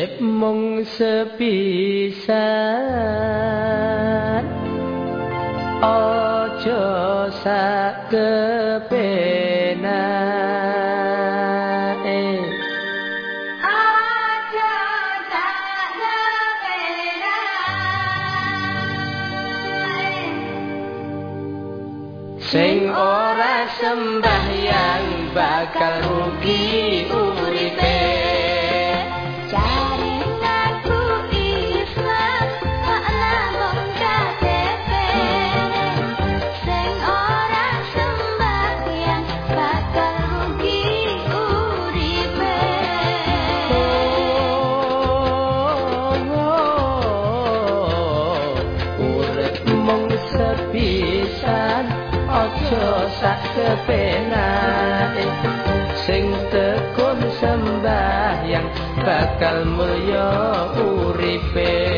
urip mung sepisan. Aja sak kepenae. Aja sak kepenae. Sing ora sembahyang bakal rugi uripe sak kepenake sing tekun sembahyang bakal mulya uripe